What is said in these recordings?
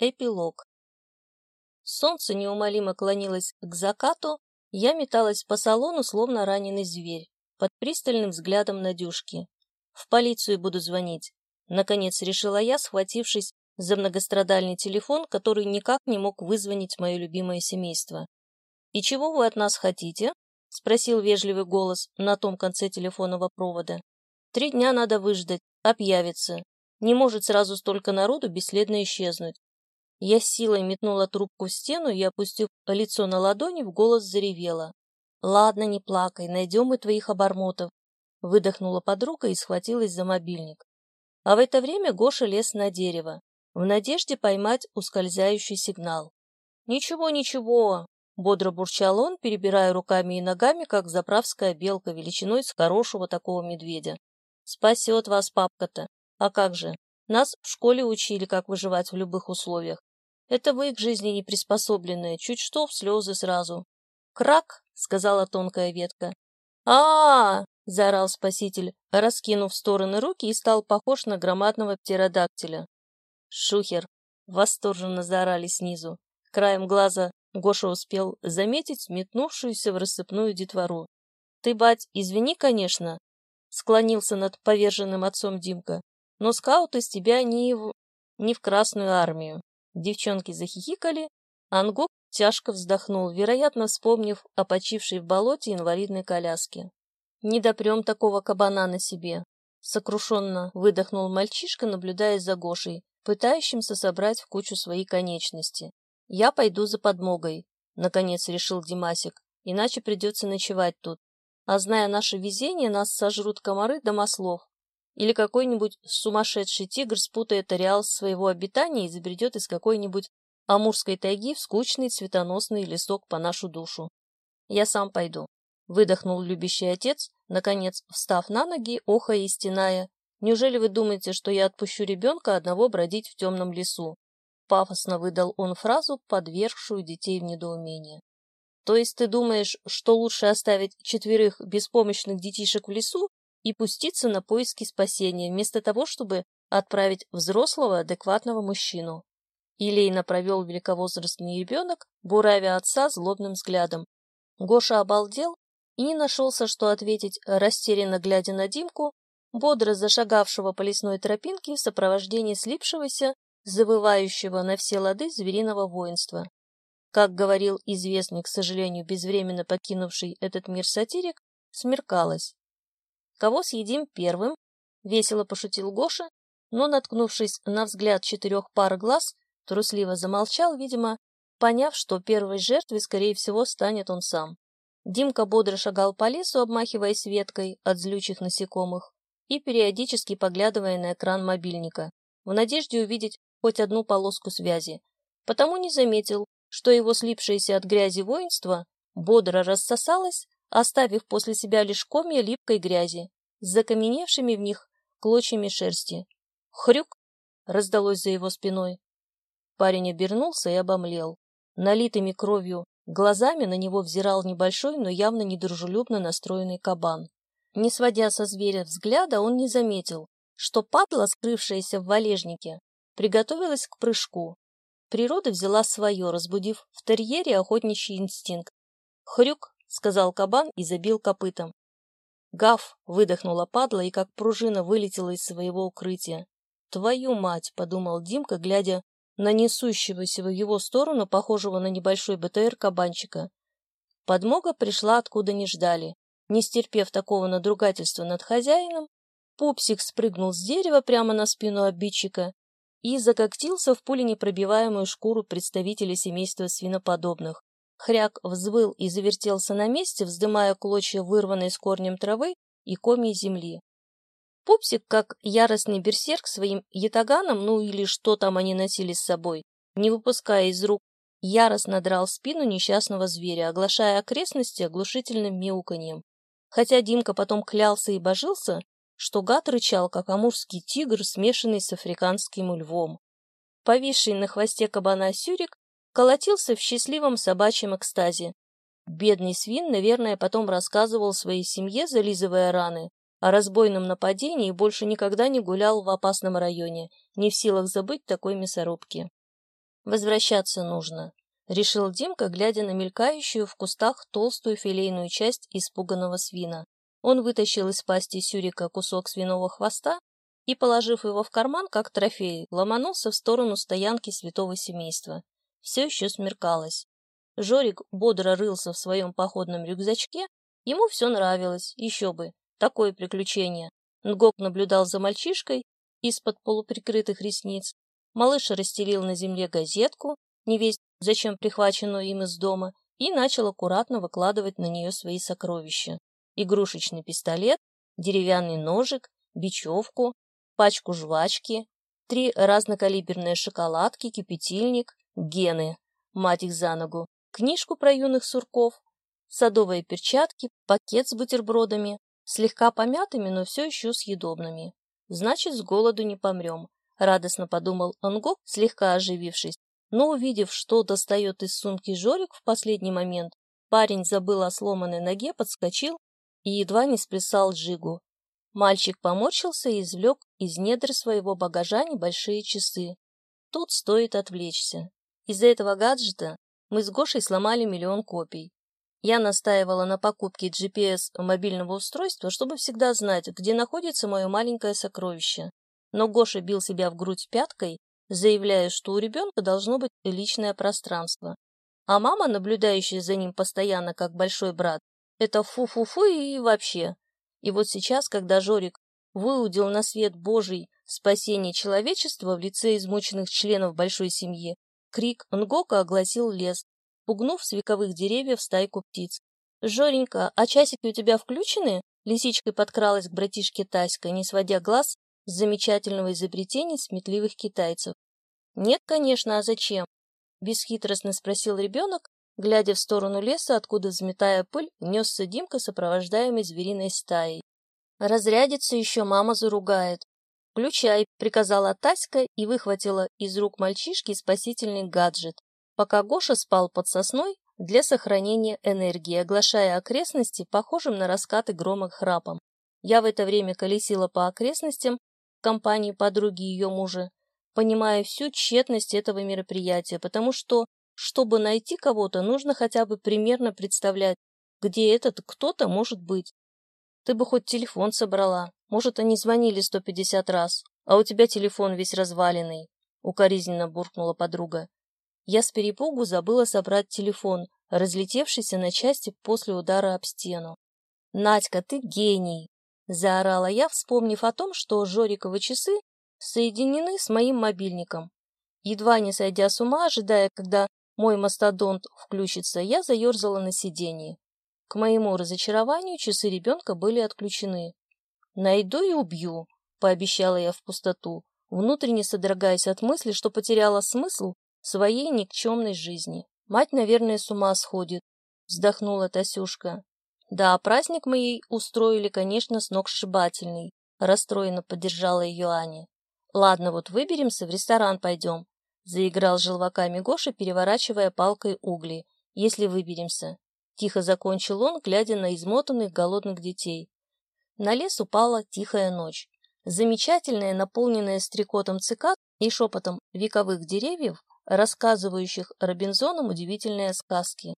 Эпилог. Солнце неумолимо клонилось к закату, я металась по салону, словно раненый зверь, под пристальным взглядом Надюшки. В полицию буду звонить. Наконец решила я, схватившись за многострадальный телефон, который никак не мог вызвонить мое любимое семейство. «И чего вы от нас хотите?» — спросил вежливый голос на том конце телефонного провода. «Три дня надо выждать, объявится. Не может сразу столько народу бесследно исчезнуть. Я силой метнула трубку в стену и, опустив лицо на ладони, в голос заревела. «Ладно, не плакай, найдем мы твоих обормотов», — выдохнула подруга и схватилась за мобильник. А в это время Гоша лез на дерево, в надежде поймать ускользающий сигнал. «Ничего, ничего», — бодро бурчал он, перебирая руками и ногами, как заправская белка величиной с хорошего такого медведя. «Спасет вас папка-то. А как же? Нас в школе учили, как выживать в любых условиях. Это вы к жизни не приспособленные, чуть что в слезы сразу. Крак, сказала тонкая ветка. а, заорал спаситель, раскинув в стороны руки и стал похож на громадного птеродактиля. Шухер, восторженно заорали снизу. Краем глаза Гоша успел заметить метнувшуюся в рассыпную детвору. «Ты, бать, извини, конечно», — склонился над поверженным отцом Димка, «но скаут из тебя не в... не в Красную армию». Девчонки захихикали, Ангоп тяжко вздохнул, вероятно, вспомнив о почившей в болоте инвалидной коляске. «Не допрем такого кабана на себе», — сокрушенно выдохнул мальчишка, наблюдая за Гошей, пытающимся собрать в кучу свои конечности. «Я пойду за подмогой», — наконец решил Димасик, «иначе придется ночевать тут. А зная наше везение, нас сожрут комары до маслов. Или какой-нибудь сумасшедший тигр спутает ареал своего обитания и забредет из какой-нибудь амурской тайги в скучный цветоносный лесок по нашу душу. Я сам пойду. Выдохнул любящий отец, наконец, встав на ноги, охая и стеная. Неужели вы думаете, что я отпущу ребенка одного бродить в темном лесу? Пафосно выдал он фразу, подвергшую детей в недоумение. То есть ты думаешь, что лучше оставить четверых беспомощных детишек в лесу, и пуститься на поиски спасения, вместо того, чтобы отправить взрослого, адекватного мужчину. Илейно провел великовозрастный ребенок, буравя отца злобным взглядом. Гоша обалдел и не нашелся, что ответить, растерянно глядя на Димку, бодро зашагавшего по лесной тропинке в сопровождении слипшегося, завывающего на все лады звериного воинства. Как говорил известный, к сожалению, безвременно покинувший этот мир сатирик, смеркалось. Кого съедим первым? Весело пошутил Гоша, но, наткнувшись на взгляд четырех пар глаз, трусливо замолчал, видимо, поняв, что первой жертвой, скорее всего, станет он сам. Димка бодро шагал по лесу, обмахиваясь веткой от злючих насекомых и периодически поглядывая на экран мобильника, в надежде увидеть хоть одну полоску связи. Потому не заметил, что его слипшееся от грязи воинство бодро рассосалось оставив после себя лишь комья липкой грязи с закаменевшими в них клочьями шерсти. «Хрюк!» — раздалось за его спиной. Парень обернулся и обомлел. Налитыми кровью глазами на него взирал небольшой, но явно недружелюбно настроенный кабан. Не сводя со зверя взгляда, он не заметил, что падла, скрывшаяся в валежнике, приготовилась к прыжку. Природа взяла свое, разбудив в терьере охотничий инстинкт. Хрюк — сказал кабан и забил копытом. «Гав!» — выдохнула падла и как пружина вылетела из своего укрытия. «Твою мать!» — подумал Димка, глядя на несущегося в его сторону, похожего на небольшой БТР кабанчика. Подмога пришла откуда не ждали. Не стерпев такого надругательства над хозяином, пупсик спрыгнул с дерева прямо на спину обидчика и закоктился в пуленепробиваемую шкуру представителя семейства свиноподобных. Хряк взвыл и завертелся на месте, вздымая клочья вырванной с корнем травы и комья земли. Пупсик, как яростный берсерк своим ятаганом, ну или что там они носили с собой, не выпуская из рук, яростно драл спину несчастного зверя, оглашая окрестности оглушительным мяуканьем. Хотя Димка потом клялся и божился, что гад рычал, как амурский тигр, смешанный с африканским львом. Повисший на хвосте кабана Сюрик колотился в счастливом собачьем экстазе. Бедный свин, наверное, потом рассказывал своей семье, зализывая раны, о разбойном нападении и больше никогда не гулял в опасном районе, не в силах забыть такой мясорубки. Возвращаться нужно, — решил Димка, глядя на мелькающую в кустах толстую филейную часть испуганного свина. Он вытащил из пасти Сюрика кусок свиного хвоста и, положив его в карман, как трофей, ломанулся в сторону стоянки святого семейства. Все еще смеркалось. Жорик бодро рылся в своем походном рюкзачке, ему все нравилось, еще бы, такое приключение. Нгок наблюдал за мальчишкой из-под полуприкрытых ресниц. Малыш расстелил на земле газетку, не весть зачем прихваченную им из дома, и начал аккуратно выкладывать на нее свои сокровища. Игрушечный пистолет, деревянный ножик, бечевку, пачку жвачки, три разнокалиберные шоколадки, кипятильник, гены, мать их за ногу, книжку про юных сурков, садовые перчатки, пакет с бутербродами, слегка помятыми, но все еще съедобными. Значит, с голоду не помрем, радостно подумал Ангок, слегка оживившись. Но увидев, что достает из сумки Жорик в последний момент, парень забыл о сломанной ноге, подскочил и едва не сплясал Джигу. Мальчик поморщился и извлек из недр своего багажа небольшие часы. Тут стоит отвлечься. Из-за этого гаджета мы с Гошей сломали миллион копий. Я настаивала на покупке GPS мобильного устройства, чтобы всегда знать, где находится мое маленькое сокровище. Но Гоша бил себя в грудь пяткой, заявляя, что у ребенка должно быть личное пространство. А мама, наблюдающая за ним постоянно как большой брат, это фу-фу-фу и вообще. И вот сейчас, когда Жорик выудил на свет Божий спасение человечества в лице измученных членов большой семьи, крик Нгока огласил лес, пугнув с вековых деревьев стайку птиц. «Жоренька, а часики у тебя включены?» Лисичкой подкралась к братишке Таська, не сводя глаз с замечательного изобретения сметливых китайцев. «Нет, конечно, а зачем?» — бесхитростно спросил ребенок, глядя в сторону леса, откуда, взметая пыль, несся Димка, сопровождаемый звериной стаей. «Разрядится еще, мама заругает». «Включай», — приказала Таська и выхватила из рук мальчишки спасительный гаджет пока Гоша спал под сосной для сохранения энергии, оглашая окрестности похожим на раскаты грома храпом. Я в это время колесила по окрестностям в компании подруги ее мужа, понимая всю тщетность этого мероприятия, потому что, чтобы найти кого-то, нужно хотя бы примерно представлять, где этот кто-то может быть. Ты бы хоть телефон собрала. Может, они звонили 150 раз, а у тебя телефон весь разваленный, — укоризненно буркнула подруга. Я с перепугу забыла собрать телефон, разлетевшийся на части после удара об стену. «Надька, ты гений!» — заорала я, вспомнив о том, что Жориковы часы соединены с моим мобильником. Едва не сойдя с ума, ожидая, когда мой мастодонт включится, я заерзала на сиденье. К моему разочарованию часы ребенка были отключены. «Найду и убью», — пообещала я в пустоту, внутренне содрогаясь от мысли, что потеряла смысл своей никчемной жизни. Мать, наверное, с ума сходит, вздохнула Тасюшка. Да, праздник мы ей устроили, конечно, с ног расстроенно поддержала ее Аня. Ладно, вот выберемся, в ресторан пойдем, заиграл желваками Гоша, переворачивая палкой угли. Если выберемся. Тихо закончил он, глядя на измотанных голодных детей. На лес упала тихая ночь. Замечательная, наполненная стрекотом цикад и шепотом вековых деревьев, рассказывающих Робинзонам удивительные сказки.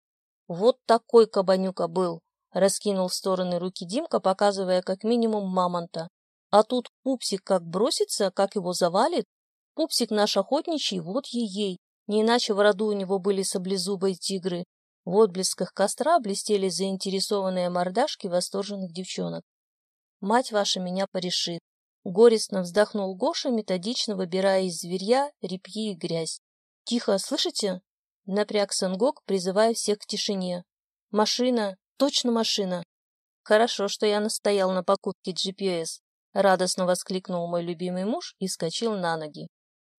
Вот такой кабанюка был, раскинул в стороны руки Димка, показывая как минимум мамонта. А тут пупсик как бросится, как его завалит. Пупсик наш охотничий, вот ей-ей. Не иначе в роду у него были саблезубые тигры. В отблесках костра блестели заинтересованные мордашки восторженных девчонок. Мать ваша меня порешит. Горестно вздохнул Гоша, методично выбирая из зверья репьи и грязь. «Тихо, слышите?» — напряг Сангок, призывая всех к тишине. «Машина! Точно машина!» «Хорошо, что я настоял на покупке GPS», — радостно воскликнул мой любимый муж и скочил на ноги.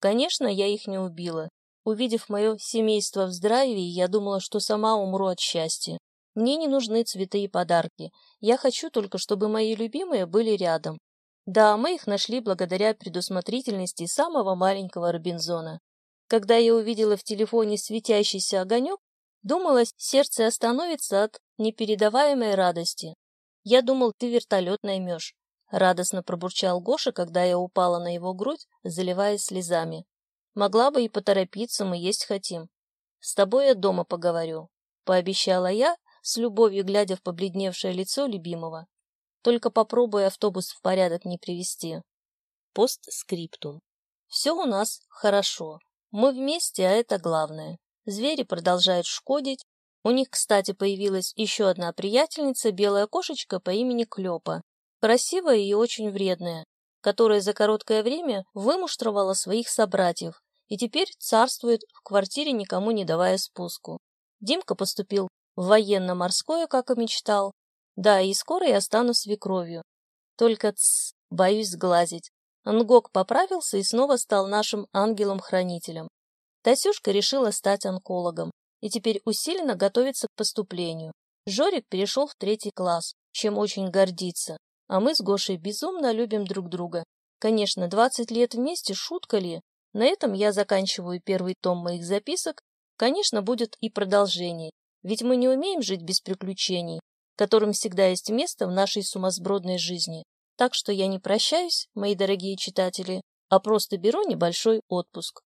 Конечно, я их не убила. Увидев мое семейство в здравии, я думала, что сама умру от счастья. Мне не нужны цветы и подарки. Я хочу только, чтобы мои любимые были рядом. Да, мы их нашли благодаря предусмотрительности самого маленького Робинзона. Когда я увидела в телефоне светящийся огонек, думалось, сердце остановится от непередаваемой радости. Я думал, ты вертолет наймешь. Радостно пробурчал Гоша, когда я упала на его грудь, заливаясь слезами. Могла бы и поторопиться, мы есть хотим. С тобой я дома поговорю, — пообещала я, с любовью глядя в побледневшее лицо любимого. Только попробуй автобус в порядок не привести. Постскриптум. Все у нас хорошо. Мы вместе, а это главное. Звери продолжают шкодить. У них, кстати, появилась еще одна приятельница, белая кошечка по имени Клёпа. Красивая и очень вредная, которая за короткое время вымуштровала своих собратьев и теперь царствует в квартире, никому не давая спуску. Димка поступил в военно-морское, как и мечтал. Да, и скоро я стану свекровью. Только тс, боюсь сглазить. Ангок поправился и снова стал нашим ангелом-хранителем. Тасюшка решила стать онкологом и теперь усиленно готовится к поступлению. Жорик перешел в третий класс, чем очень гордится. А мы с Гошей безумно любим друг друга. Конечно, 20 лет вместе, шутка ли? На этом я заканчиваю первый том моих записок. Конечно, будет и продолжение. Ведь мы не умеем жить без приключений, которым всегда есть место в нашей сумасбродной жизни. Так что я не прощаюсь, мои дорогие читатели, а просто беру небольшой отпуск.